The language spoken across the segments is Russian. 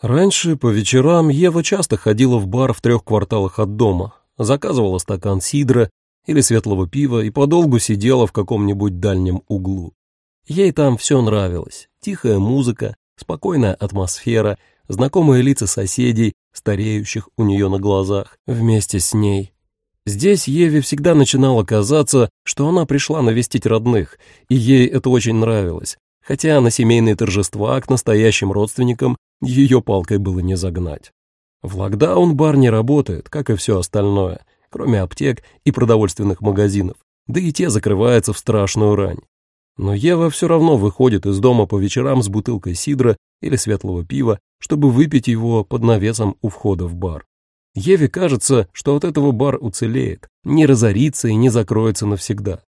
Раньше по вечерам Ева часто ходила в бар в трех кварталах от дома, заказывала стакан сидра или светлого пива и подолгу сидела в каком-нибудь дальнем углу. Ей там все нравилось. Тихая музыка, спокойная атмосфера, знакомые лица соседей, стареющих у нее на глазах, вместе с ней. Здесь Еве всегда начинало казаться, что она пришла навестить родных, и ей это очень нравилось, хотя на семейные торжества к настоящим родственникам ее палкой было не загнать. В локдаун бар не работает, как и все остальное, кроме аптек и продовольственных магазинов, да и те закрываются в страшную рань. Но Ева все равно выходит из дома по вечерам с бутылкой сидра или светлого пива, чтобы выпить его под навесом у входа в бар. Еве кажется, что от этого бар уцелеет, не разорится и не закроется навсегда.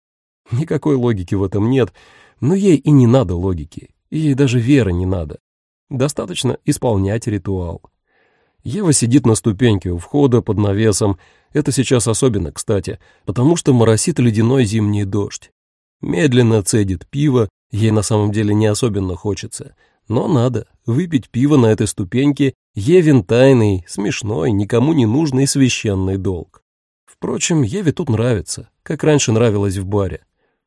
Никакой логики в этом нет, но ей и не надо логики, ей даже веры не надо. Достаточно исполнять ритуал. Ева сидит на ступеньке у входа под навесом. Это сейчас особенно кстати, потому что моросит ледяной зимний дождь. Медленно цедит пиво, ей на самом деле не особенно хочется. Но надо, выпить пиво на этой ступеньке Евин тайный, смешной, никому не нужный священный долг. Впрочем, Еве тут нравится, как раньше нравилось в баре.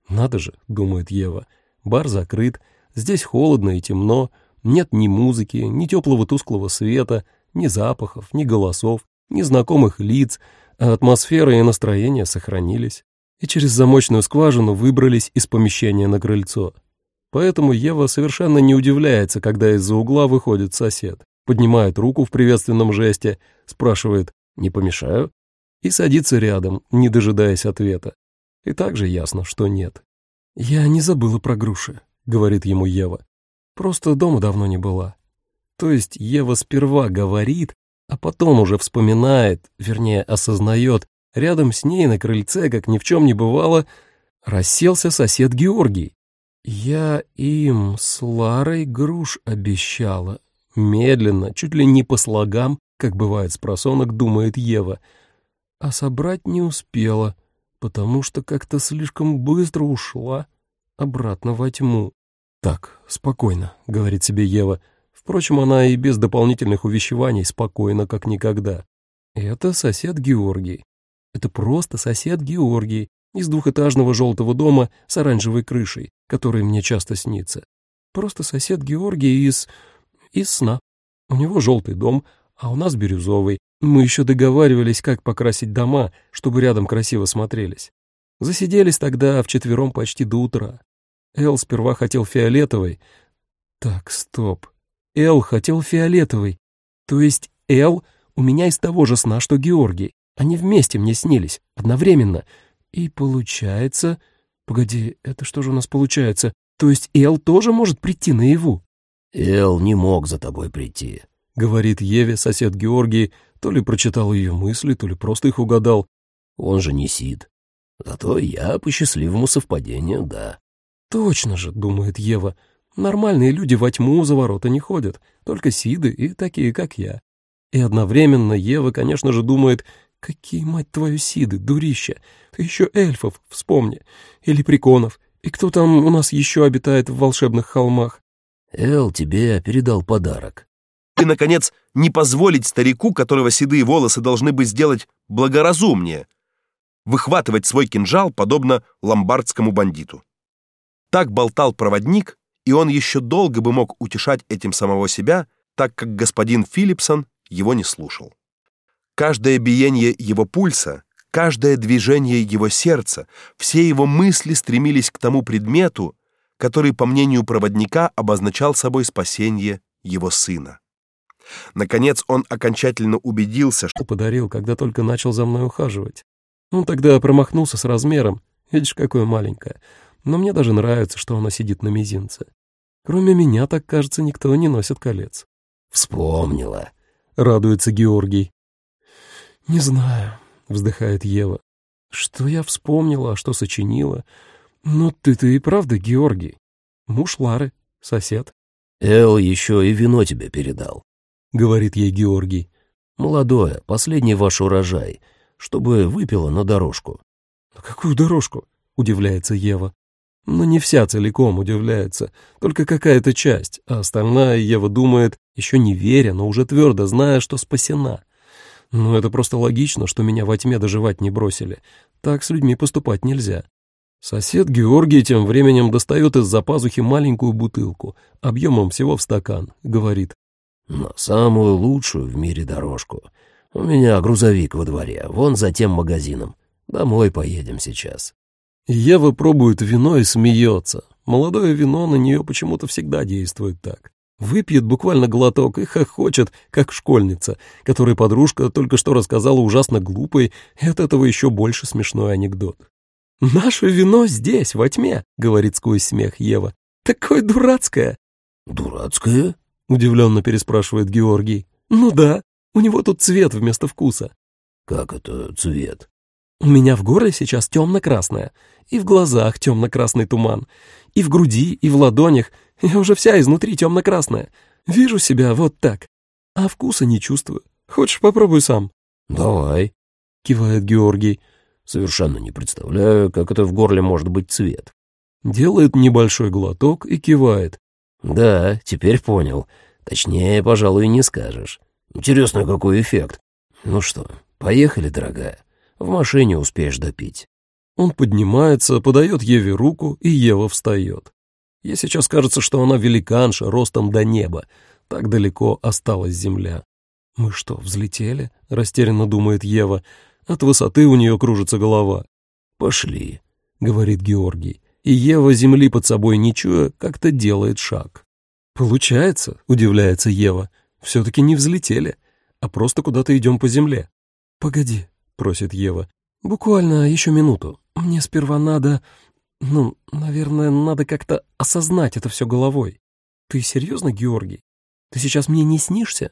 «Надо же», — думает Ева, — «бар закрыт, здесь холодно и темно, нет ни музыки, ни теплого тусклого света, ни запахов, ни голосов, ни знакомых лиц, а атмосфера и настроение сохранились. И через замочную скважину выбрались из помещения на крыльцо. Поэтому Ева совершенно не удивляется, когда из-за угла выходит сосед, поднимает руку в приветственном жесте, спрашивает «Не помешаю?» и садится рядом, не дожидаясь ответа. И также ясно, что нет. «Я не забыла про груши», — говорит ему Ева. Просто дома давно не была. То есть Ева сперва говорит, а потом уже вспоминает, вернее, осознает, рядом с ней на крыльце, как ни в чем не бывало, расселся сосед Георгий. Я им с Ларой груш обещала. Медленно, чуть ли не по слогам, как бывает с просонок, думает Ева. А собрать не успела, потому что как-то слишком быстро ушла обратно во тьму. «Так, спокойно», — говорит себе Ева. Впрочем, она и без дополнительных увещеваний спокойна, как никогда. Это сосед Георгий. Это просто сосед Георгий из двухэтажного желтого дома с оранжевой крышей, который мне часто снится. Просто сосед Георгий из... из сна. У него желтый дом, а у нас бирюзовый. Мы еще договаривались, как покрасить дома, чтобы рядом красиво смотрелись. Засиделись тогда вчетвером почти до утра. Эл сперва хотел фиолетовый. Так, стоп. Эл хотел фиолетовый. То есть Эл у меня из того же сна, что Георгий. Они вместе мне снились, одновременно. И получается... Погоди, это что же у нас получается? То есть Эл тоже может прийти наяву? Эл не мог за тобой прийти, — говорит Еве сосед Георгий, то ли прочитал ее мысли, то ли просто их угадал. Он же не Сид. Зато я по счастливому совпадению, да. «Точно же», — думает Ева, — «нормальные люди во тьму за ворота не ходят, только сиды и такие, как я». И одновременно Ева, конечно же, думает, «Какие, мать твою, сиды, дурища! Ты еще эльфов вспомни, или приконов, и кто там у нас еще обитает в волшебных холмах?» «Эл тебе передал подарок». И, наконец, не позволить старику, которого седые волосы должны бы сделать благоразумнее, выхватывать свой кинжал, подобно ломбардскому бандиту. Так болтал проводник, и он еще долго бы мог утешать этим самого себя, так как господин Филипсон его не слушал. Каждое биение его пульса, каждое движение его сердца, все его мысли стремились к тому предмету, который, по мнению проводника, обозначал собой спасение его сына. Наконец он окончательно убедился, что подарил, когда только начал за мной ухаживать. Он тогда промахнулся с размером. Видишь, какое маленькое но мне даже нравится, что она сидит на мизинце. Кроме меня, так кажется, никто не носит колец. «Вспомнила», — радуется Георгий. «Не знаю», — вздыхает Ева. «Что я вспомнила, а что сочинила? Ну ты-то и правда Георгий. Муж Лары, сосед». «Эл еще и вино тебе передал», — говорит ей Георгий. «Молодое, последний ваш урожай, чтобы выпила на дорожку». «На какую дорожку?» — удивляется Ева. Но не вся целиком удивляется, только какая-то часть, а остальная Ева думает, еще не веря, но уже твердо зная, что спасена. Но это просто логично, что меня во тьме доживать не бросили. Так с людьми поступать нельзя. Сосед Георгий тем временем достает из-за пазухи маленькую бутылку, объемом всего в стакан, говорит. «На самую лучшую в мире дорожку. У меня грузовик во дворе, вон за тем магазином. Домой поедем сейчас». Ева пробует вино и смеется. Молодое вино на нее почему-то всегда действует так. Выпьет буквально глоток и хохочет, как школьница, которой подружка только что рассказала ужасно глупый и от этого еще больше смешной анекдот. «Наше вино здесь, во тьме», — говорит сквозь смех Ева. «Такое дурацкое». «Дурацкое?» — удивленно переспрашивает Георгий. «Ну да, у него тут цвет вместо вкуса». «Как это цвет?» «У меня в горле сейчас темно-красное, и в глазах темно-красный туман, и в груди, и в ладонях. Я уже вся изнутри темно-красная. Вижу себя вот так, а вкуса не чувствую. Хочешь, попробуй сам?» «Давай», — кивает Георгий. «Совершенно не представляю, как это в горле может быть цвет». Делает небольшой глоток и кивает. «Да, теперь понял. Точнее, пожалуй, не скажешь. Интересно, какой эффект. Ну что, поехали, дорогая. В машине успеешь допить». Он поднимается, подает Еве руку, и Ева встает. Ей сейчас кажется, что она великанша, ростом до неба. Так далеко осталась земля. «Мы что, взлетели?» — растерянно думает Ева. От высоты у нее кружится голова. «Пошли», — говорит Георгий. И Ева, земли под собой не чуя, как-то делает шаг. «Получается», — удивляется Ева. «Все-таки не взлетели, а просто куда-то идем по земле». «Погоди», — просит Ева. «Буквально еще минуту. Мне сперва надо... Ну, наверное, надо как-то осознать это все головой. Ты серьезно, Георгий? Ты сейчас мне не снишься?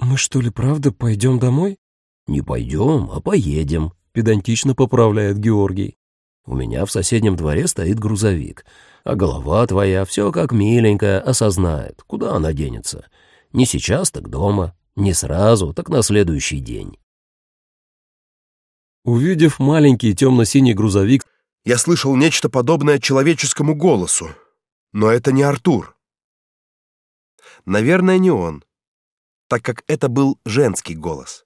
Мы что ли правда пойдем домой? Не пойдем, а поедем, педантично поправляет Георгий. У меня в соседнем дворе стоит грузовик, а голова твоя все как миленькая осознает, куда она денется. Не сейчас, так дома, не сразу, так на следующий день. Увидев маленький темно-синий грузовик, я слышал нечто подобное человеческому голосу, но это не Артур. Наверное, не он, так как это был женский голос.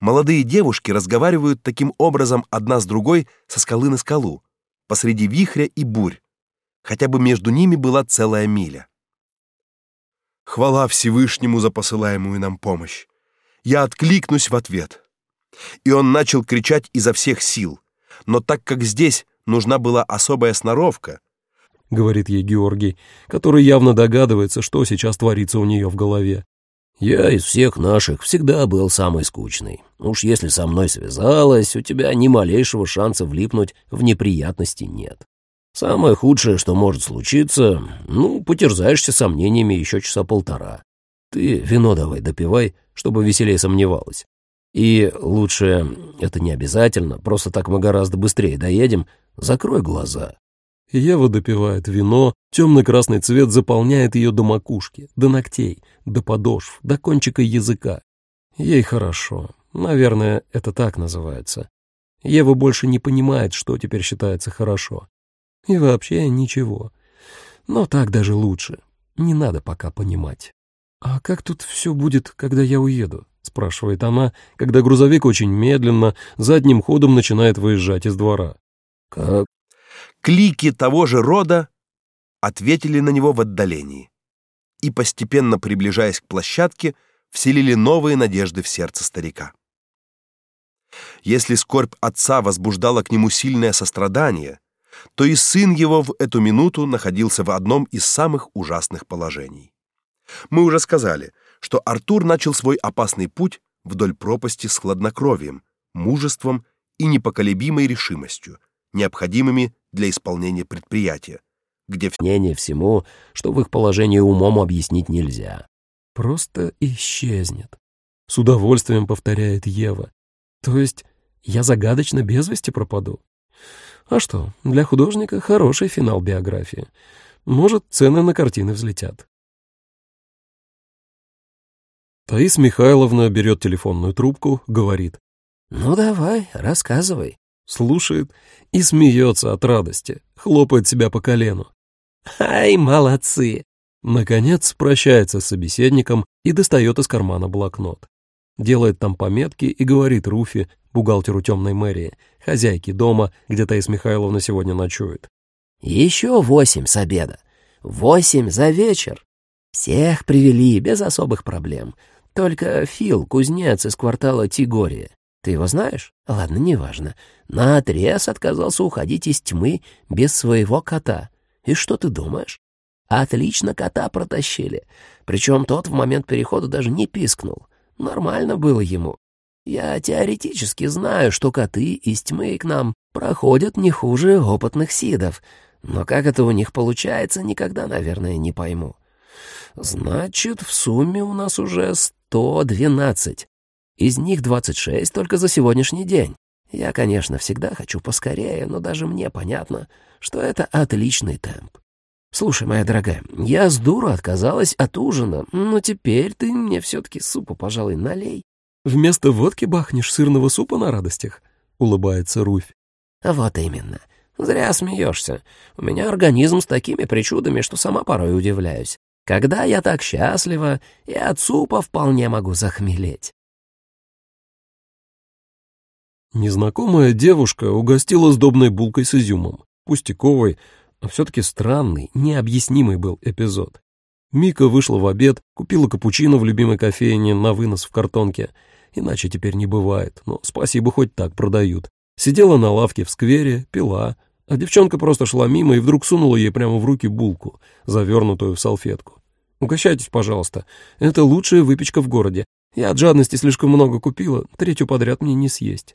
Молодые девушки разговаривают таким образом одна с другой со скалы на скалу, посреди вихря и бурь, хотя бы между ними была целая миля. Хвала Всевышнему за посылаемую нам помощь. Я откликнусь в ответ и он начал кричать изо всех сил. Но так как здесь нужна была особая сноровка, говорит ей Георгий, который явно догадывается, что сейчас творится у нее в голове. Я из всех наших всегда был самый скучный. Уж если со мной связалась, у тебя ни малейшего шанса влипнуть в неприятности нет. Самое худшее, что может случиться, ну, потерзаешься сомнениями еще часа полтора. Ты вино давай допивай, чтобы веселее сомневалась. И лучше, это не обязательно, просто так мы гораздо быстрее доедем, закрой глаза. Ева допивает вино, темно-красный цвет заполняет ее до макушки, до ногтей, до подошв, до кончика языка. Ей хорошо. Наверное, это так называется. Ева больше не понимает, что теперь считается хорошо. И вообще ничего. Но так даже лучше. Не надо пока понимать. «А как тут все будет, когда я уеду?» — спрашивает она, когда грузовик очень медленно, задним ходом начинает выезжать из двора. «Как?» Клики того же рода ответили на него в отдалении и, постепенно приближаясь к площадке, вселили новые надежды в сердце старика. Если скорбь отца возбуждала к нему сильное сострадание, то и сын его в эту минуту находился в одном из самых ужасных положений. Мы уже сказали, что Артур начал свой опасный путь вдоль пропасти с хладнокровием, мужеством и непоколебимой решимостью, необходимыми для исполнения предприятия, где мнение всему, что в их положении умом объяснить нельзя. Просто исчезнет. С удовольствием повторяет Ева. То есть я загадочно без вести пропаду? А что, для художника хороший финал биографии. Может, цены на картины взлетят. Таис Михайловна берет телефонную трубку, говорит. «Ну давай, рассказывай. слушает и смеется от радости, хлопает себя по колену. «Ай, молодцы!» Наконец прощается с собеседником и достает из кармана блокнот. Делает там пометки и говорит Руфи, бухгалтеру темной мэрии, хозяйке дома, где Таис Михайловна сегодня ночует. «Еще восемь с обеда. Восемь за вечер. Всех привели без особых проблем. Только Фил, кузнец из квартала Тигория. Ты его знаешь? Ладно, неважно. Наотрез отказался уходить из тьмы без своего кота. И что ты думаешь? Отлично кота протащили. Причем тот в момент перехода даже не пискнул. Нормально было ему. Я теоретически знаю, что коты из тьмы к нам проходят не хуже опытных сидов, но как это у них получается, никогда, наверное, не пойму. Значит, в сумме у нас уже 112. Из них 26 только за сегодняшний день. Я, конечно, всегда хочу поскорее, но даже мне понятно, что это отличный темп. Слушай, моя дорогая, я с дуру отказалась от ужина, но теперь ты мне все-таки супа, пожалуй, налей. Вместо водки бахнешь сырного супа на радостях, улыбается Руфь. Вот именно. Зря смеешься. У меня организм с такими причудами, что сама порой удивляюсь. Когда я так счастлива, и от супа вполне могу захмелеть. Незнакомая девушка угостила сдобной булкой с изюмом. Пустяковой, но все-таки странный, необъяснимый был эпизод. Мика вышла в обед, купила капучино в любимой кофейне на вынос в картонке. Иначе теперь не бывает, но спасибо, хоть так продают. Сидела на лавке в сквере, пила, а девчонка просто шла мимо и вдруг сунула ей прямо в руки булку, завернутую в салфетку. «Угощайтесь, пожалуйста. Это лучшая выпечка в городе. Я от жадности слишком много купила, третью подряд мне не съесть».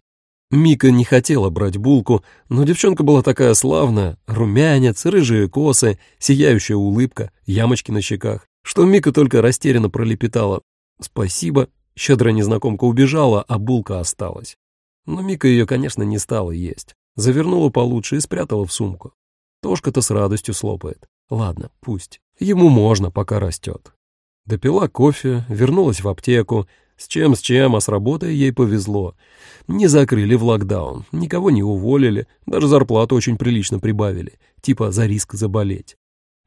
Мика не хотела брать булку, но девчонка была такая славная, румянец, рыжие косы, сияющая улыбка, ямочки на щеках, что Мика только растерянно пролепетала «Спасибо». Щедрая незнакомка убежала, а булка осталась. Но Мика ее, конечно, не стала есть. Завернула получше и спрятала в сумку. Тошка-то с радостью слопает. Ладно, пусть. Ему можно, пока растет. Допила кофе, вернулась в аптеку, с чем, с чем, а с работой ей повезло. Не закрыли в локдаун, никого не уволили, даже зарплату очень прилично прибавили, типа за риск заболеть.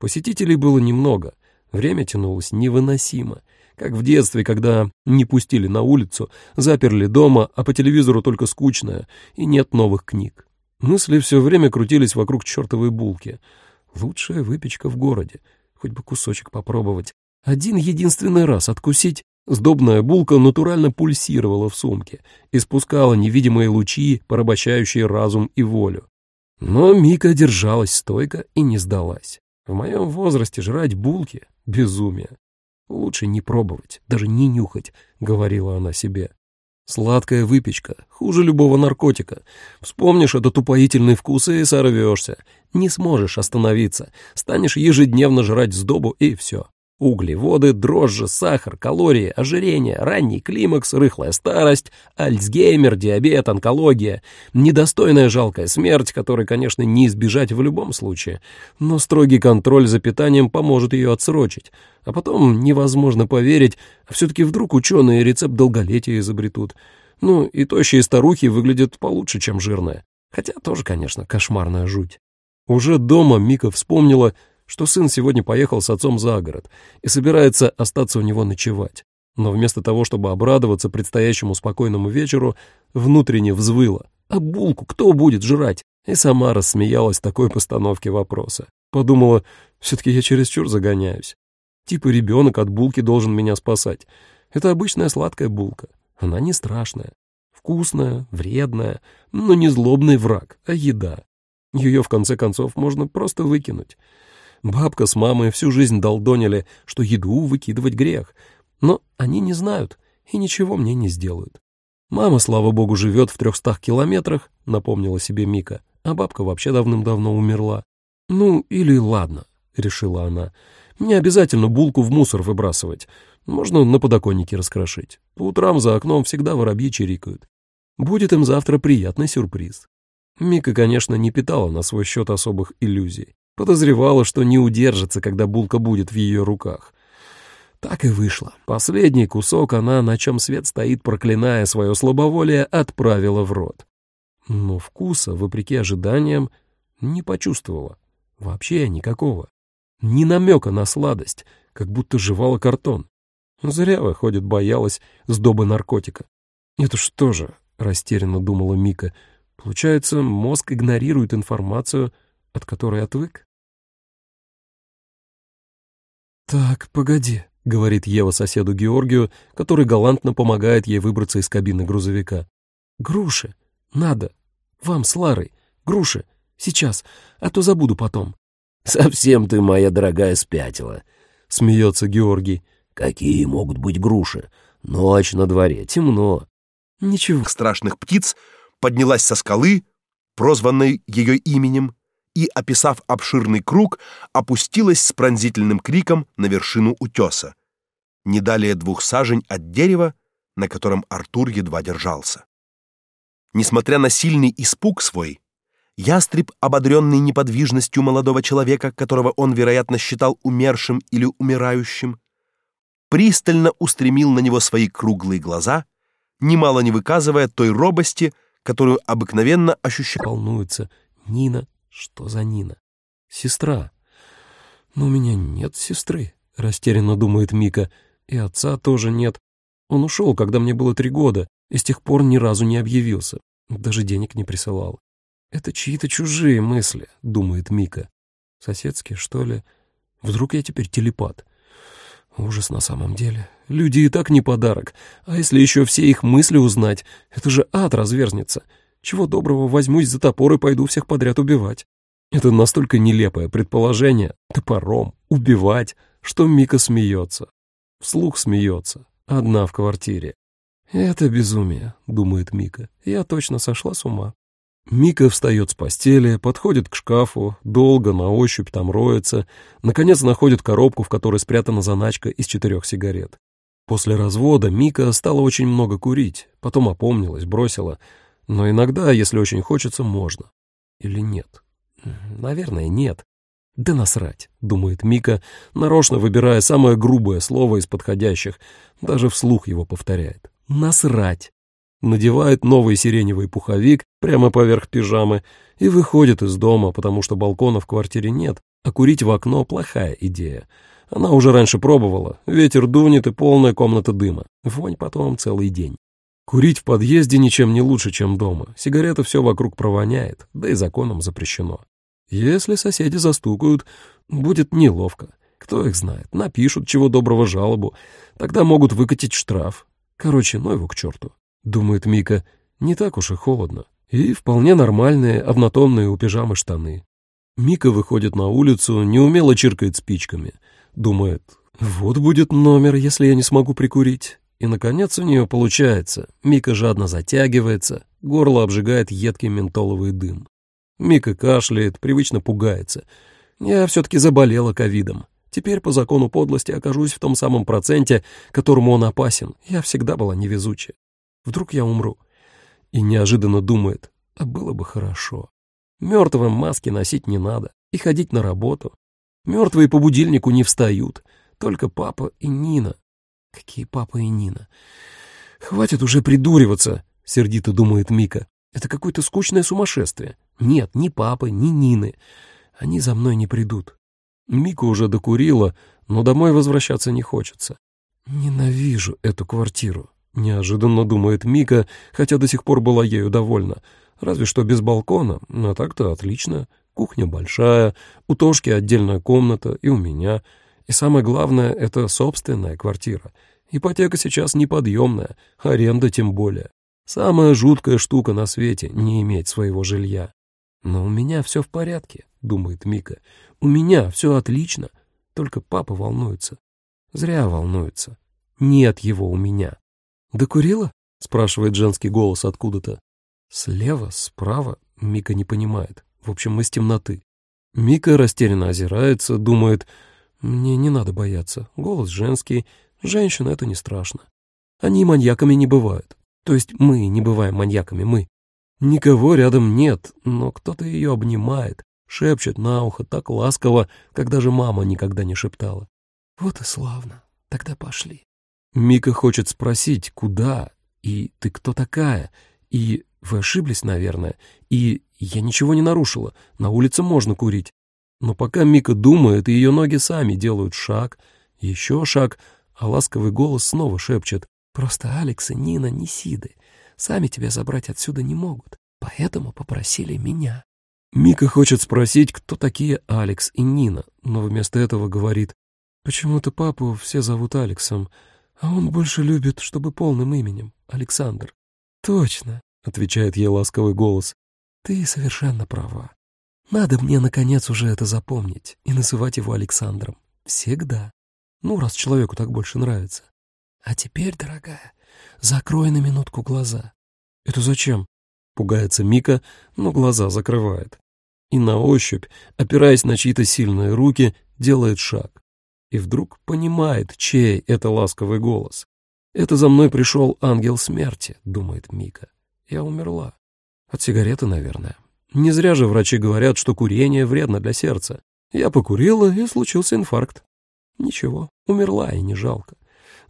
Посетителей было немного, время тянулось невыносимо. Как в детстве, когда не пустили на улицу, заперли дома, а по телевизору только скучное, и нет новых книг. Мысли все время крутились вокруг чертовой булки. Лучшая выпечка в городе, хоть бы кусочек попробовать. Один единственный раз откусить Сдобная булка натурально пульсировала в сумке, испускала невидимые лучи, порабощающие разум и волю. Но Мика держалась стойко и не сдалась. В моем возрасте жрать булки — безумие. Лучше не пробовать, даже не нюхать, — говорила она себе. Сладкая выпечка, хуже любого наркотика. Вспомнишь этот упоительный вкус и сорвешься. Не сможешь остановиться, станешь ежедневно жрать сдобу и все. Углеводы, дрожжи, сахар, калории, ожирение, ранний климакс, рыхлая старость, альцгеймер, диабет, онкология. Недостойная жалкая смерть, которой, конечно, не избежать в любом случае. Но строгий контроль за питанием поможет ее отсрочить. А потом невозможно поверить, а все-таки вдруг ученые рецепт долголетия изобретут. Ну, и тощие старухи выглядят получше, чем жирные. Хотя тоже, конечно, кошмарная жуть. Уже дома Мика вспомнила, что сын сегодня поехал с отцом за город и собирается остаться у него ночевать. Но вместо того, чтобы обрадоваться предстоящему спокойному вечеру, внутренне взвыла. А булку кто будет жрать? И сама рассмеялась такой постановке вопроса. Подумала, все-таки я чересчур загоняюсь. Типа ребенок от булки должен меня спасать. Это обычная сладкая булка. Она не страшная. Вкусная, вредная, но не злобный враг, а еда. Ее, в конце концов, можно просто выкинуть. Бабка с мамой всю жизнь долдонили, что еду выкидывать грех. Но они не знают и ничего мне не сделают. Мама, слава богу, живет в трехстах километрах, напомнила себе Мика, а бабка вообще давным-давно умерла. Ну, или ладно, решила она. Не обязательно булку в мусор выбрасывать. Можно на подоконнике раскрошить. По утрам за окном всегда воробьи чирикают. Будет им завтра приятный сюрприз. Мика, конечно, не питала на свой счет особых иллюзий. Подозревала, что не удержится, когда булка будет в ее руках. Так и вышло. Последний кусок она, на чем свет стоит, проклиная свое слабоволие, отправила в рот. но вкуса, вопреки ожиданиям, не почувствовала. Вообще никакого. Ни намека на сладость, как будто жевала картон. Зря, выходит, боялась сдобы наркотика. «Это что же?» — растерянно думала Мика. «Получается, мозг игнорирует информацию, от которой отвык?» «Так, погоди», — говорит Ева соседу Георгию, который галантно помогает ей выбраться из кабины грузовика. «Груши! Надо! Вам с Ларой! Груши! Сейчас, а то забуду потом!» «Совсем ты, моя дорогая, спятила!» — смеется Георгий. «Какие могут быть груши? Ночь на дворе, темно». «Ничего». Страшных птиц поднялась со скалы, прозванной ее именем, и, описав обширный круг, опустилась с пронзительным криком на вершину утеса, не далее двух сажень от дерева, на котором Артур едва держался. Несмотря на сильный испуг свой, ястреб, ободренный неподвижностью молодого человека, которого он, вероятно, считал умершим или умирающим, пристально устремил на него свои круглые глаза, немало не выказывая той робости, которую обыкновенно ощущал. Волнуется Нина что за Нина? Сестра. Но у меня нет сестры, растерянно думает Мика. И отца тоже нет. Он ушел, когда мне было три года, и с тех пор ни разу не объявился. Даже денег не присылал. Это чьи-то чужие мысли, думает Мика. Соседские, что ли? Вдруг я теперь телепат? Ужас на самом деле. Люди и так не подарок. А если еще все их мысли узнать, это же ад разверзнется. Чего доброго возьмусь за топор и пойду всех подряд убивать. Это настолько нелепое предположение, топором, убивать, что Мика смеется. Вслух смеется, одна в квартире. «Это безумие», — думает Мика. «Я точно сошла с ума». Мика встает с постели, подходит к шкафу, долго на ощупь там роется, наконец находит коробку, в которой спрятана заначка из четырех сигарет. После развода Мика стала очень много курить, потом опомнилась, бросила — но иногда, если очень хочется, можно. Или нет? Наверное, нет. Да насрать, думает Мика, нарочно выбирая самое грубое слово из подходящих, даже вслух его повторяет. Насрать. Надевает новый сиреневый пуховик прямо поверх пижамы и выходит из дома, потому что балкона в квартире нет, а курить в окно — плохая идея. Она уже раньше пробовала. Ветер дунет и полная комната дыма. Вонь потом целый день. Курить в подъезде ничем не лучше, чем дома. Сигарета все вокруг провоняет, да и законом запрещено. Если соседи застукают, будет неловко. Кто их знает, напишут чего доброго жалобу, тогда могут выкатить штраф. Короче, ну его к черту. Думает Мика, не так уж и холодно. И вполне нормальные однотонные у пижамы штаны. Мика выходит на улицу, неумело чиркает спичками. Думает, вот будет номер, если я не смогу прикурить. И, наконец, у нее получается. Мика жадно затягивается, горло обжигает едкий ментоловый дым. Мика кашляет, привычно пугается. Я все-таки заболела ковидом. Теперь по закону подлости окажусь в том самом проценте, которому он опасен. Я всегда была невезучая. Вдруг я умру. И неожиданно думает, а было бы хорошо. Мертвым маски носить не надо и ходить на работу. Мертвые по будильнику не встают, только папа и Нина. Какие папа и Нина? Хватит уже придуриваться, сердито думает Мика. Это какое-то скучное сумасшествие. Нет, ни папы, ни Нины. Они за мной не придут. Мика уже докурила, но домой возвращаться не хочется. Ненавижу эту квартиру. Неожиданно думает Мика, хотя до сих пор была ею довольна. Разве что без балкона, но так-то отлично. Кухня большая, у Тошки отдельная комната и у меня — и самое главное — это собственная квартира. Ипотека сейчас неподъемная, аренда тем более. Самая жуткая штука на свете — не иметь своего жилья. Но у меня все в порядке, — думает Мика. У меня все отлично, только папа волнуется. Зря волнуется. Нет его у меня. «Докурила?» — спрашивает женский голос откуда-то. Слева, справа, Мика не понимает. В общем, из темноты. Мика растерянно озирается, думает, мне не надо бояться. Голос женский. Женщина — это не страшно. Они маньяками не бывают. То есть мы не бываем маньяками, мы. Никого рядом нет, но кто-то ее обнимает, шепчет на ухо так ласково, как даже мама никогда не шептала. Вот и славно. Тогда пошли. Мика хочет спросить, куда, и ты кто такая, и Вы ошиблись, наверное. И я ничего не нарушила. На улице можно курить. Но пока Мика думает, ее ноги сами делают шаг, еще шаг, а ласковый голос снова шепчет. «Просто Алекс и Нина не Сиды. Сами тебя забрать отсюда не могут. Поэтому попросили меня». Мика хочет спросить, кто такие Алекс и Нина, но вместо этого говорит. «Почему-то папу все зовут Алексом, а он больше любит, чтобы полным именем — Александр». «Точно», — отвечает ей ласковый голос. «Ты совершенно права. Надо мне, наконец, уже это запомнить и называть его Александром. Всегда. Ну, раз человеку так больше нравится. А теперь, дорогая, закрой на минутку глаза. Это зачем? Пугается Мика, но глаза закрывает. И на ощупь, опираясь на чьи-то сильные руки, делает шаг. И вдруг понимает, чей это ласковый голос. «Это за мной пришел ангел смерти», — думает Мика. «Я умерла. От сигареты, наверное. Не зря же врачи говорят, что курение вредно для сердца. Я покурила, и случился инфаркт. Ничего, умерла и не жалко.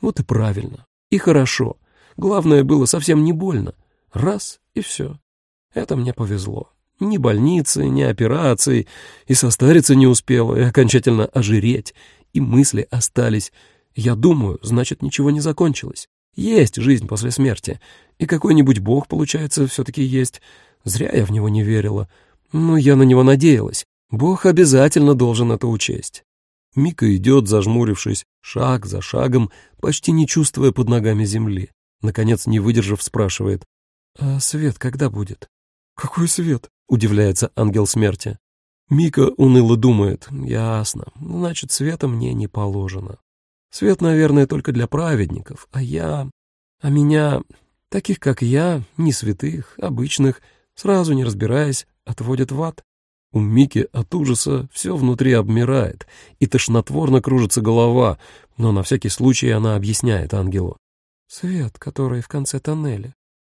Вот и правильно. И хорошо. Главное, было совсем не больно. Раз — и все. Это мне повезло. Ни больницы, ни операции, и состариться не успела, и окончательно ожиреть, и мысли остались. Я думаю, значит, ничего не закончилось. Есть жизнь после смерти, и какой-нибудь бог, получается, все-таки есть. Зря я в него не верила. Но я на него надеялась. Бог обязательно должен это учесть. Мика идет, зажмурившись, шаг за шагом, почти не чувствуя под ногами земли. Наконец, не выдержав, спрашивает. «А свет когда будет?» «Какой свет?» — удивляется ангел смерти. Мика уныло думает. «Ясно. Значит, света мне не положено. Свет, наверное, только для праведников, а я... А меня, таких как я, не святых, обычных, сразу не разбираясь, отводят в ад. У Мики от ужаса все внутри обмирает, и тошнотворно кружится голова, но на всякий случай она объясняет ангелу. Свет, который в конце тоннеля.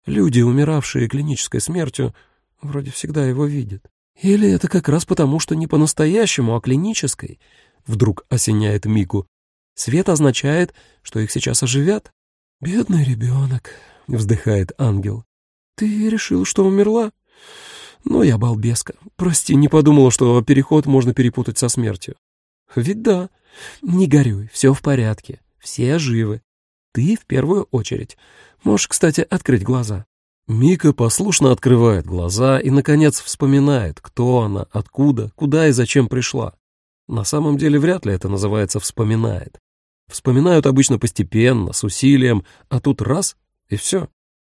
Люди, умиравшие клинической смертью, вроде всегда его видят. Или это как раз потому, что не по-настоящему, а клинической? Вдруг осеняет Мику. Свет означает, что их сейчас оживят. «Бедный ребенок», — вздыхает ангел. «Ты решил, что умерла?» «Ну, я балбеска. Прости, не подумала, что переход можно перепутать со смертью». «Ведь да. Не горюй, все в порядке. Все живы. Ты в первую очередь. Можешь, кстати, открыть глаза». Мика послушно открывает глаза и, наконец, вспоминает, кто она, откуда, куда и зачем пришла. На самом деле вряд ли это называется «вспоминает». Вспоминают обычно постепенно, с усилием, а тут раз — и все.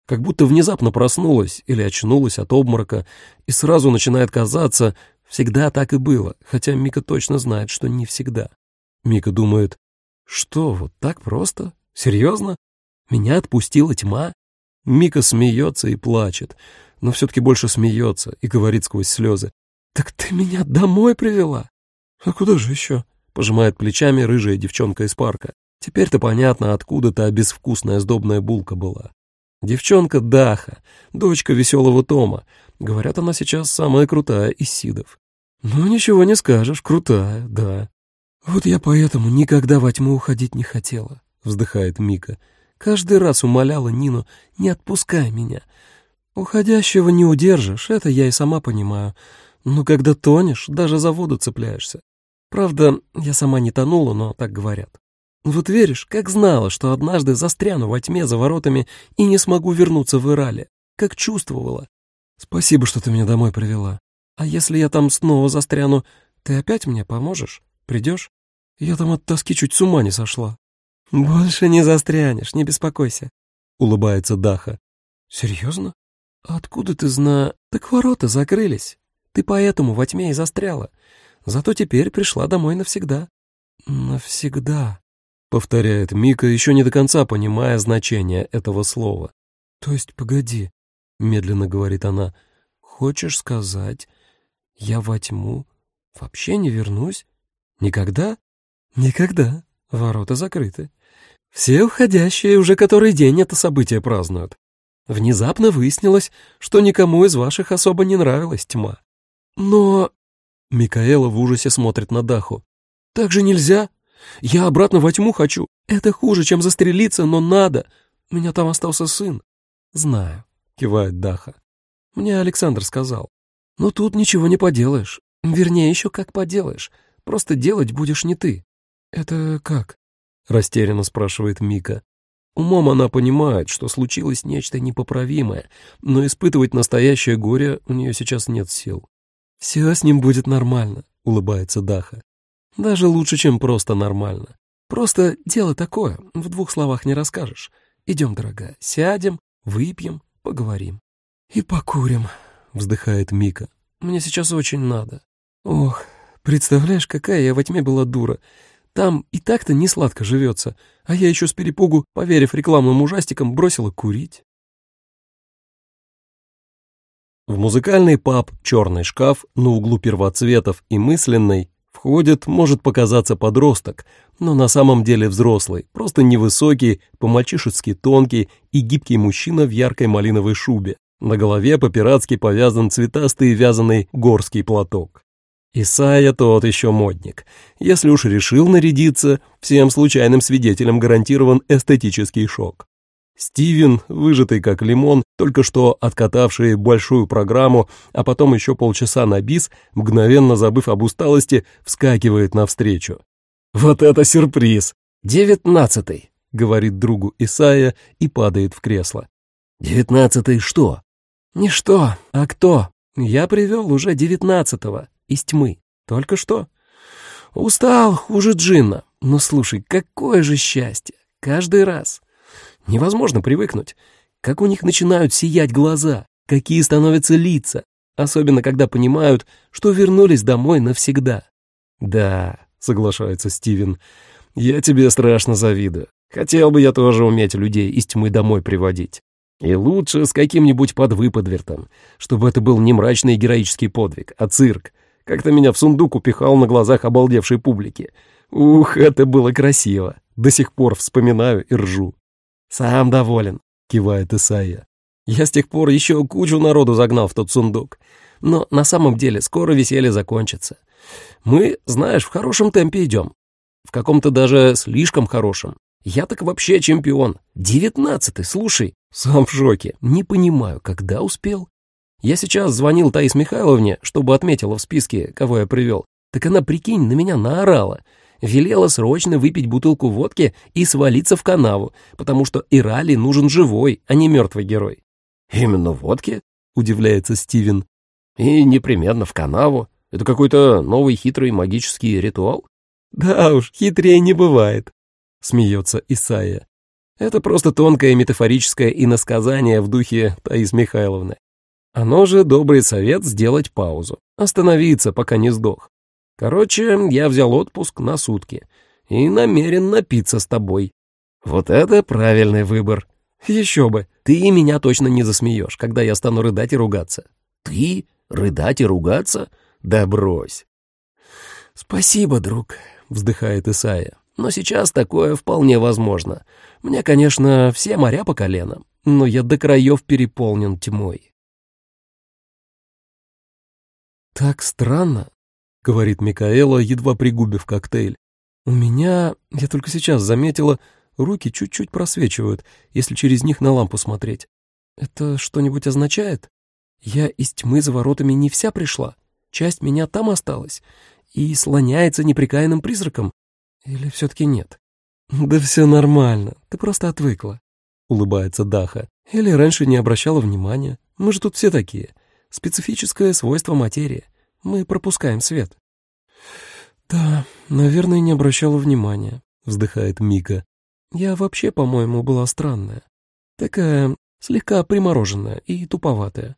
Как будто внезапно проснулась или очнулась от обморока, и сразу начинает казаться, всегда так и было, хотя Мика точно знает, что не всегда. Мика думает, что, вот так просто? Серьезно? Меня отпустила тьма? Мика смеется и плачет, но все-таки больше смеется и говорит сквозь слезы. «Так ты меня домой привела?» «А куда же еще?» — пожимает плечами рыжая девчонка из парка. Теперь-то понятно, откуда та безвкусная сдобная булка была. Девчонка Даха, дочка веселого Тома. Говорят, она сейчас самая крутая из сидов. Ну, ничего не скажешь, крутая, да. Вот я поэтому никогда во тьму уходить не хотела, вздыхает Мика. Каждый раз умоляла Нину, не отпускай меня. Уходящего не удержишь, это я и сама понимаю. Но когда тонешь, даже за воду цепляешься. Правда, я сама не тонула, но так говорят. Вот веришь, как знала, что однажды застряну во тьме за воротами и не смогу вернуться в Ирале. Как чувствовала. Спасибо, что ты меня домой привела. А если я там снова застряну, ты опять мне поможешь? Придешь? Я там от тоски чуть с ума не сошла. Больше не застрянешь, не беспокойся. Улыбается Даха. Серьезно? Откуда ты зна... Так ворота закрылись. Ты поэтому во тьме и застряла. Зато теперь пришла домой навсегда. Навсегда. — повторяет Мика, еще не до конца понимая значение этого слова. «То есть, погоди», — медленно говорит она, — «хочешь сказать, я во тьму вообще не вернусь? Никогда? Никогда. Ворота закрыты. Все уходящие уже который день это событие празднуют. Внезапно выяснилось, что никому из ваших особо не нравилась тьма. Но...» Микаэла в ужасе смотрит на Даху. «Так же нельзя!» Я обратно во тьму хочу. Это хуже, чем застрелиться, но надо. У меня там остался сын. Знаю, кивает Даха. Мне Александр сказал. Но тут ничего не поделаешь. Вернее, еще как поделаешь. Просто делать будешь не ты. Это как? Растерянно спрашивает Мика. Умом она понимает, что случилось нечто непоправимое, но испытывать настоящее горе у нее сейчас нет сил. «Все с ним будет нормально», — улыбается Даха. «Даже лучше, чем просто нормально. Просто дело такое, в двух словах не расскажешь. Идем, дорогая, сядем, выпьем, поговорим». «И покурим», — вздыхает Мика. «Мне сейчас очень надо. Ох, представляешь, какая я во тьме была дура. Там и так-то не сладко живется, а я еще с перепугу, поверив рекламным ужастикам, бросила курить». В музыкальный паб «Черный шкаф» на углу первоцветов и мысленной входит, может показаться подросток, но на самом деле взрослый, просто невысокий, по-мальчишески тонкий и гибкий мужчина в яркой малиновой шубе. На голове по-пиратски повязан цветастый вязаный горский платок. Исайя тот еще модник. Если уж решил нарядиться, всем случайным свидетелям гарантирован эстетический шок. Стивен, выжатый как лимон, только что откатавший большую программу, а потом еще полчаса на бис, мгновенно забыв об усталости, вскакивает навстречу. «Вот это сюрприз! Девятнадцатый!» — говорит другу Исайя и падает в кресло. «Девятнадцатый что?» «Не что, а кто? Я привел уже девятнадцатого, из тьмы, только что. Устал, хуже джинна. Но слушай, какое же счастье, каждый раз. Невозможно привыкнуть. Как у них начинают сиять глаза, какие становятся лица, особенно когда понимают, что вернулись домой навсегда. «Да», — соглашается Стивен, — «я тебе страшно завидую. Хотел бы я тоже уметь людей из тьмы домой приводить. И лучше с каким-нибудь подвыподвертом, чтобы это был не мрачный героический подвиг, а цирк. Как-то меня в сундук упихал на глазах обалдевшей публики. Ух, это было красиво. До сих пор вспоминаю и ржу. «Сам доволен», — кивает Исайя. «Я с тех пор еще кучу народу загнал в тот сундук. Но на самом деле скоро веселье закончится. Мы, знаешь, в хорошем темпе идем. В каком-то даже слишком хорошем. Я так вообще чемпион. Девятнадцатый, слушай. Сам в шоке. Не понимаю, когда успел. Я сейчас звонил Таис Михайловне, чтобы отметила в списке, кого я привел. Так она, прикинь, на меня наорала велела срочно выпить бутылку водки и свалиться в канаву, потому что Ирали нужен живой, а не мертвый герой. «Именно водки?» — удивляется Стивен. «И непременно в канаву. Это какой-то новый хитрый магический ритуал?» «Да уж, хитрее не бывает», — смеется Исайя. «Это просто тонкое метафорическое иносказание в духе Таис Михайловны. Оно же добрый совет сделать паузу, остановиться, пока не сдох. Короче, я взял отпуск на сутки и намерен напиться с тобой. Вот это правильный выбор. Еще бы, ты меня точно не засмеешь, когда я стану рыдать и ругаться. Ты? Рыдать и ругаться? Да брось. Спасибо, друг, вздыхает Исайя. Но сейчас такое вполне возможно. Мне, конечно, все моря по колено, но я до краев переполнен тьмой. Так странно, — говорит Микаэла, едва пригубив коктейль. «У меня, я только сейчас заметила, руки чуть-чуть просвечивают, если через них на лампу смотреть. Это что-нибудь означает? Я из тьмы за воротами не вся пришла, часть меня там осталась и слоняется неприкаянным призраком? Или все-таки нет?» «Да все нормально, ты просто отвыкла», — улыбается Даха. «Или раньше не обращала внимания. Мы же тут все такие. Специфическое свойство материи. Мы пропускаем свет». «Да, наверное, не обращала внимания», — вздыхает Мика. «Я вообще, по-моему, была странная. Такая слегка примороженная и туповатая.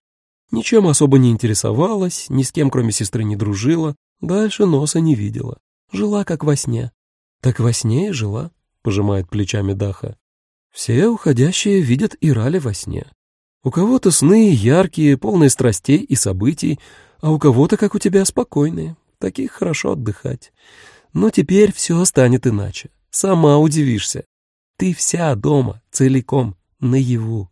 Ничем особо не интересовалась, ни с кем, кроме сестры, не дружила, дальше носа не видела. Жила как во сне». «Так во сне и жила», — пожимает плечами Даха. «Все уходящие видят Ирали во сне. У кого-то сны яркие, полные страстей и событий, а у кого-то, как у тебя, спокойные. Таких хорошо отдыхать. Но теперь все станет иначе. Сама удивишься. Ты вся дома, целиком, наяву.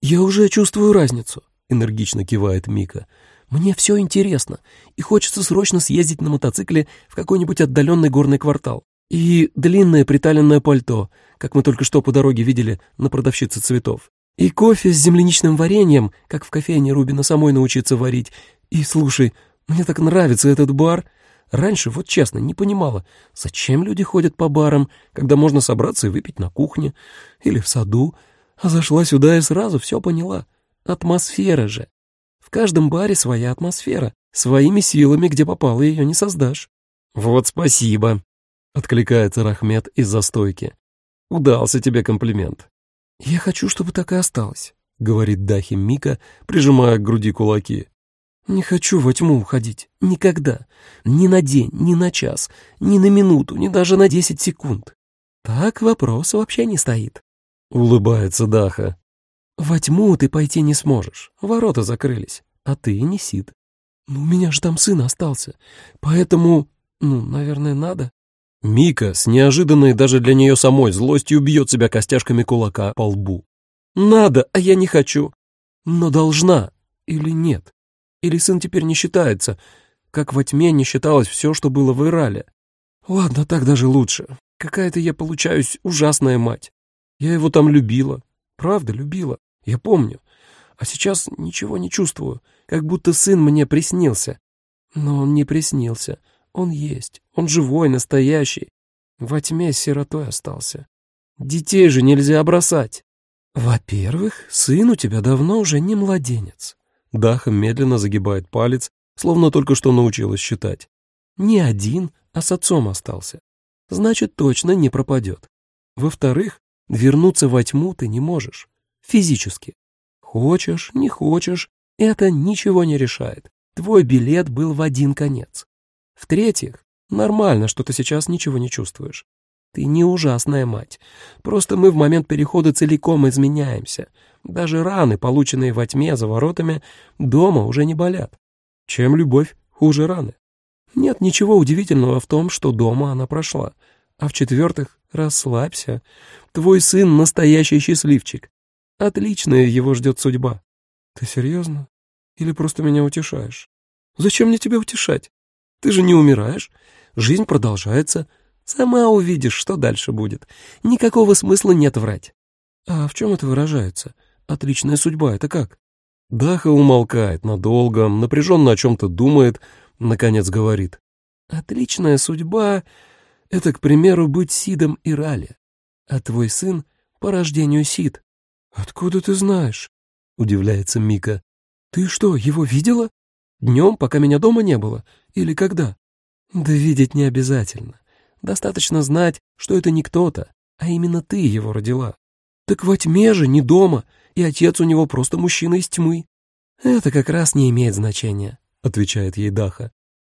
Я уже чувствую разницу, энергично кивает Мика. Мне все интересно, и хочется срочно съездить на мотоцикле в какой-нибудь отдаленный горный квартал. И длинное приталенное пальто, как мы только что по дороге видели на продавщице цветов. И кофе с земляничным вареньем, как в кофейне Рубина самой научиться варить. И, слушай, мне так нравится этот бар. Раньше, вот честно, не понимала, зачем люди ходят по барам, когда можно собраться и выпить на кухне или в саду. А зашла сюда и сразу все поняла. Атмосфера же. В каждом баре своя атмосфера. Своими силами, где попало, ее не создашь. «Вот спасибо», — откликается Рахмет из-за стойки. «Удался тебе комплимент». «Я хочу, чтобы так и осталось», — говорит Дахи Мика, прижимая к груди кулаки. Не хочу во тьму уходить. Никогда. Ни на день, ни на час, ни на минуту, ни даже на десять секунд. Так вопрос вообще не стоит. Улыбается Даха. Во тьму ты пойти не сможешь. Ворота закрылись. А ты не сид. Ну, у меня же там сын остался. Поэтому, ну, наверное, надо. Мика с неожиданной даже для нее самой злостью бьет себя костяшками кулака по лбу. Надо, а я не хочу. Но должна или нет? Или сын теперь не считается, как во тьме не считалось все, что было в Ирале? Ладно, так даже лучше. Какая-то я получаюсь ужасная мать. Я его там любила. Правда, любила. Я помню. А сейчас ничего не чувствую. Как будто сын мне приснился. Но он не приснился. Он есть. Он живой, настоящий. Во тьме сиротой остался. Детей же нельзя бросать. Во-первых, сын у тебя давно уже не младенец. Даха медленно загибает палец, словно только что научилась считать. Не один, а с отцом остался. Значит, точно не пропадет. Во-вторых, вернуться во тьму ты не можешь. Физически. Хочешь, не хочешь, это ничего не решает. Твой билет был в один конец. В-третьих, нормально, что ты сейчас ничего не чувствуешь. Ты не ужасная мать. Просто мы в момент перехода целиком изменяемся. Даже раны, полученные во тьме за воротами, дома уже не болят. Чем любовь хуже раны? Нет ничего удивительного в том, что дома она прошла. А в-четвертых, расслабься. Твой сын настоящий счастливчик. Отличная его ждет судьба. Ты серьезно? Или просто меня утешаешь? Зачем мне тебя утешать? Ты же не умираешь. Жизнь продолжается. Сама увидишь, что дальше будет. Никакого смысла нет врать. А в чем это выражается? Отличная судьба — это как? Даха умолкает надолго, напряженно о чем-то думает, наконец говорит. Отличная судьба — это, к примеру, быть Сидом и Рали. А твой сын — по рождению Сид. Откуда ты знаешь? — удивляется Мика. Ты что, его видела? Днем, пока меня дома не было? Или когда? Да видеть не обязательно. Достаточно знать, что это не кто-то, а именно ты его родила. Так во тьме же, не дома, и отец у него просто мужчина из тьмы. Это как раз не имеет значения, отвечает ей Даха.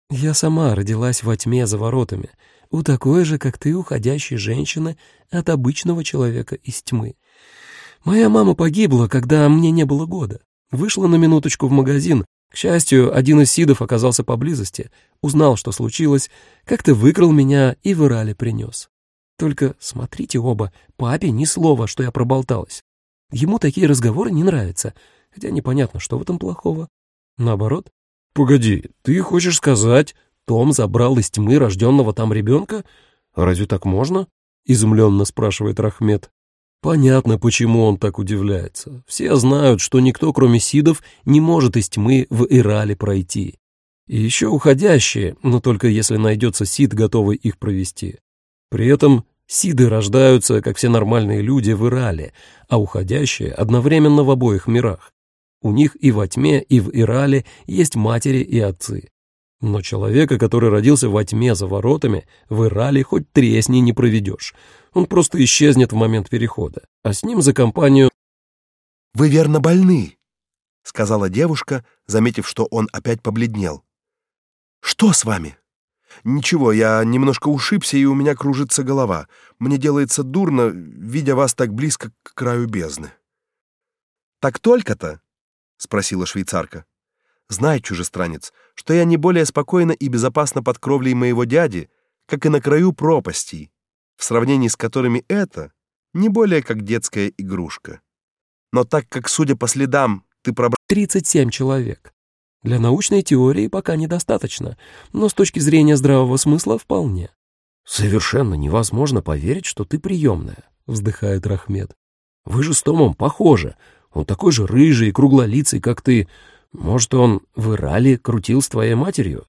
Я сама родилась во тьме за воротами, у такой же, как ты, уходящей женщины от обычного человека из тьмы. Моя мама погибла, когда мне не было года. Вышла на минуточку в магазин, к счастью, один из сидов оказался поблизости, узнал, что случилось, как-то выкрал меня и в Ирале принес. Только смотрите оба, папе ни слова, что я проболталась. Ему такие разговоры не нравятся, хотя непонятно, что в этом плохого. Наоборот. «Погоди, ты хочешь сказать, Том забрал из тьмы рожденного там ребенка? Разве так можно?» — изумленно спрашивает Рахмет. Понятно, почему он так удивляется. Все знают, что никто, кроме сидов, не может из тьмы в Ирале пройти. И еще уходящие, но только если найдется сид, готовый их провести. При этом сиды рождаются, как все нормальные люди, в Ирале, а уходящие одновременно в обоих мирах. У них и во тьме, и в Ирале есть матери и отцы. Но человека, который родился во тьме за воротами, в Ирале хоть тресни не проведешь. Он просто исчезнет в момент перехода, а с ним за компанию... «Вы верно больны», — сказала девушка, заметив, что он опять побледнел. «Что с вами?» «Ничего, я немножко ушибся, и у меня кружится голова. Мне делается дурно, видя вас так близко к краю бездны». «Так только-то?» — спросила швейцарка. Знай, чужестранец, что я не более спокойна и безопасна под кровлей моего дяди, как и на краю пропастей, в сравнении с которыми это не более как детская игрушка. Но так как, судя по следам, ты пробрал 37 человек. Для научной теории пока недостаточно, но с точки зрения здравого смысла вполне. Совершенно невозможно поверить, что ты приемная, вздыхает Рахмет. Вы же с Томом похожи. Он такой же рыжий и круглолицый, как ты. Может, он в Ирале крутил с твоей матерью?»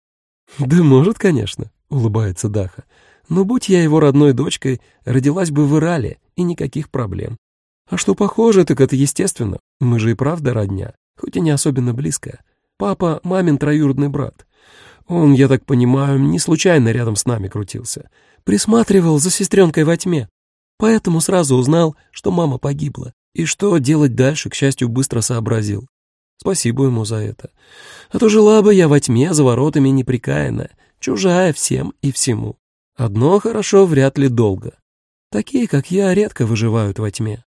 «Да может, конечно», — улыбается Даха. «Но будь я его родной дочкой, родилась бы в Ирале, и никаких проблем. А что похоже, так это естественно. Мы же и правда родня, хоть и не особенно близкая. Папа — мамин троюродный брат. Он, я так понимаю, не случайно рядом с нами крутился. Присматривал за сестренкой во тьме. Поэтому сразу узнал, что мама погибла. И что делать дальше, к счастью, быстро сообразил. Спасибо ему за это. А то жила бы я во тьме за воротами неприкаянная, чужая всем и всему. Одно хорошо вряд ли долго. Такие, как я, редко выживают во тьме.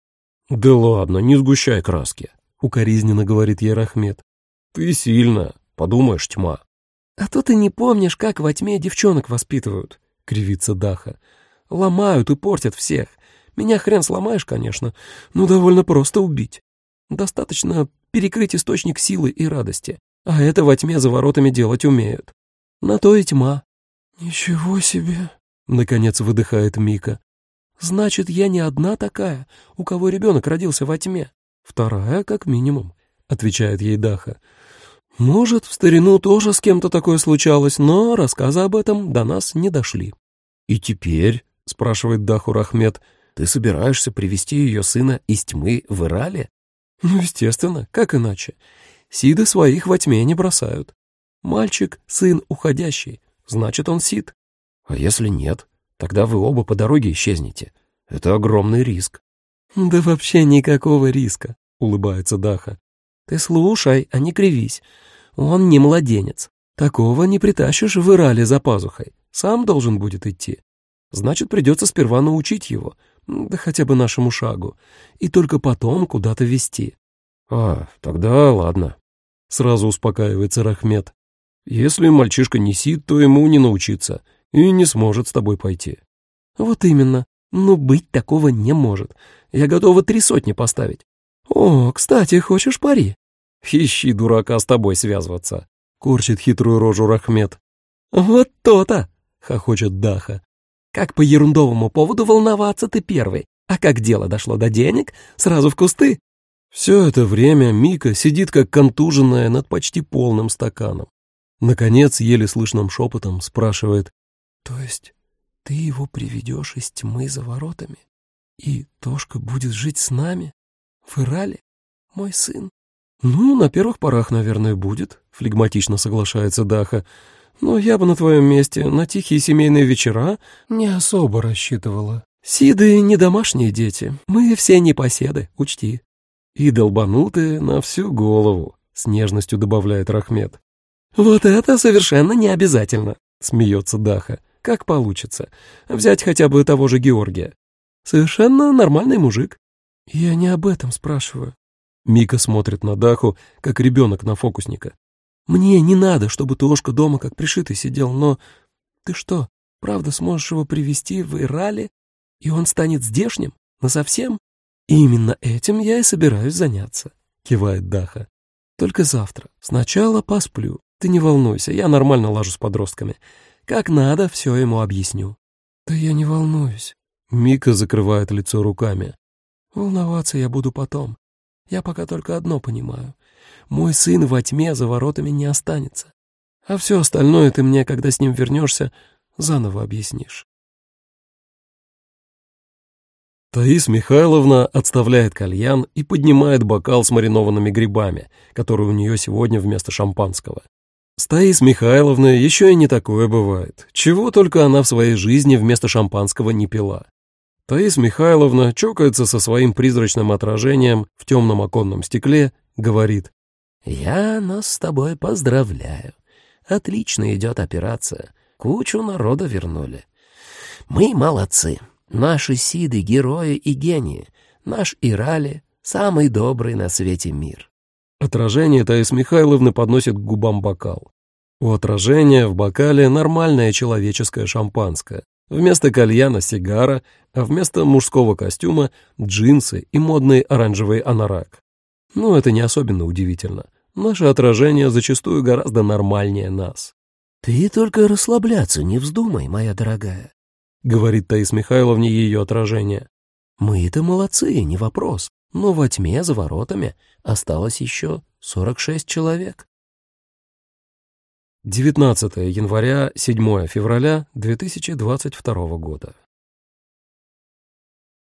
«Да ладно, не сгущай краски», — укоризненно говорит ей Рахмет. «Ты сильно, подумаешь, тьма». «А то ты не помнишь, как во тьме девчонок воспитывают», — кривится Даха. «Ломают и портят всех. Меня хрен сломаешь, конечно, но довольно просто убить. Достаточно перекрыть источник силы и радости, а это во тьме за воротами делать умеют. На то и тьма». «Ничего себе», — наконец выдыхает Мика. Значит, я не одна такая, у кого ребенок родился во тьме. Вторая, как минимум, — отвечает ей Даха. Может, в старину тоже с кем-то такое случалось, но рассказы об этом до нас не дошли. «И теперь?» — спрашивает Даху Рахмет. «Ты собираешься привести ее сына из тьмы в Ирале?» «Ну, естественно, как иначе? Сиды своих во тьме не бросают. Мальчик — сын уходящий, значит, он сид». «А если нет?» Тогда вы оба по дороге исчезнете. Это огромный риск». «Да вообще никакого риска», — улыбается Даха. «Ты слушай, а не кривись. Он не младенец. Такого не притащишь в Ирале за пазухой. Сам должен будет идти. Значит, придется сперва научить его, да хотя бы нашему шагу, и только потом куда-то вести». «А, тогда ладно», — сразу успокаивается Рахмет. «Если мальчишка не сид, то ему не научиться и не сможет с тобой пойти». «Вот именно. Но быть такого не может. Я готова три сотни поставить. О, кстати, хочешь пари?» «Ищи дурака с тобой связываться», — корчит хитрую рожу Рахмет. «Вот то-то!» — хохочет Даха. «Как по ерундовому поводу волноваться ты первый, а как дело дошло до денег, сразу в кусты». Все это время Мика сидит как контуженная над почти полным стаканом. Наконец, еле слышным шепотом спрашивает, то есть ты его приведешь из тьмы за воротами, и Тошка будет жить с нами? В Ирале? Мой сын? Ну, на первых порах, наверное, будет, флегматично соглашается Даха. Но я бы на твоем месте на тихие семейные вечера не особо рассчитывала. Сиды не домашние дети, мы все непоседы, учти. И долбанутые на всю голову, с нежностью добавляет Рахмет. Вот это совершенно не обязательно, смеется Даха. Как получится. Взять хотя бы того же Георгия. Совершенно нормальный мужик. Я не об этом спрашиваю. Мика смотрит на Даху, как ребенок на фокусника. Мне не надо, чтобы Тошка дома как пришитый сидел, но... Ты что, правда сможешь его привести в Ирале, и он станет здешним? Насовсем? Именно этим я и собираюсь заняться, кивает Даха. Только завтра. Сначала посплю. Ты не волнуйся, я нормально лажу с подростками. Как надо, все ему объясню. Да я не волнуюсь. Мика закрывает лицо руками. Волноваться я буду потом. Я пока только одно понимаю. Мой сын во тьме за воротами не останется. А все остальное ты мне, когда с ним вернешься, заново объяснишь. Таис Михайловна отставляет кальян и поднимает бокал с маринованными грибами, который у нее сегодня вместо шампанского. С Таис Михайловной еще и не такое бывает. Чего только она в своей жизни вместо шампанского не пила. Таис Михайловна чокается со своим призрачным отражением в темном оконном стекле, говорит. «Я нас с тобой поздравляю. Отлично идет операция. Кучу народа вернули. Мы молодцы. Наши Сиды — герои и гении. Наш Ирали — самый добрый на свете мир. Отражение Таис Михайловны подносит к губам бокал. У отражения в бокале нормальное человеческое шампанское. Вместо кальяна — сигара, а вместо мужского костюма — джинсы и модный оранжевый анорак. Но это не особенно удивительно. Наше отражение зачастую гораздо нормальнее нас. «Ты только расслабляться не вздумай, моя дорогая», — говорит Таис Михайловне ее отражение. «Мы-то молодцы, не вопрос. Но во тьме за воротами осталось еще 46 человек. 19 января, 7 февраля 2022 года.